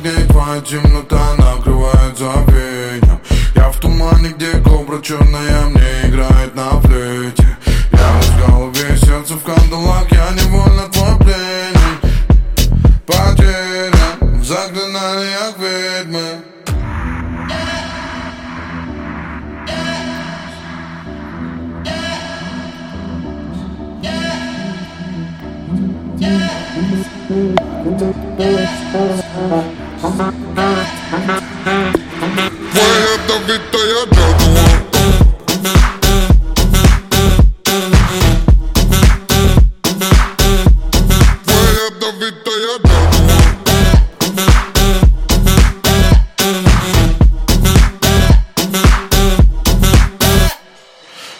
огней твоя темнота накрывает забвением Я в тумане, где кобра черная мне играет на флейте. Я в голове, сердце в кандалах, я невольно твой пленник Потерян в заклинаниях ведьмы Твоя давитая джадуа Твоя давитая джадуа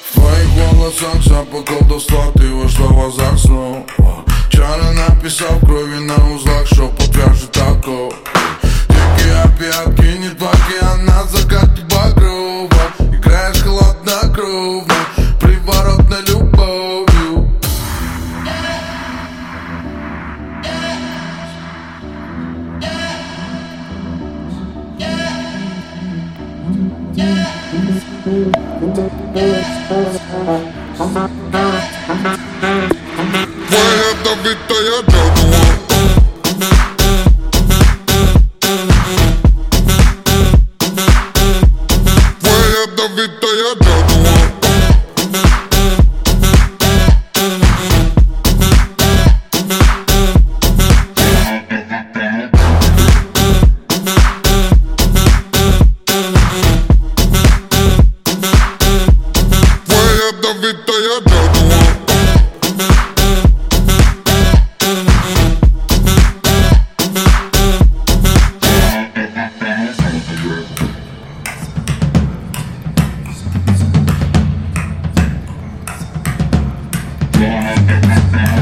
В твоих волосах запах колдовства Ты вошла в азарт снова Чары написал в крови на узлах Word of the Yeah.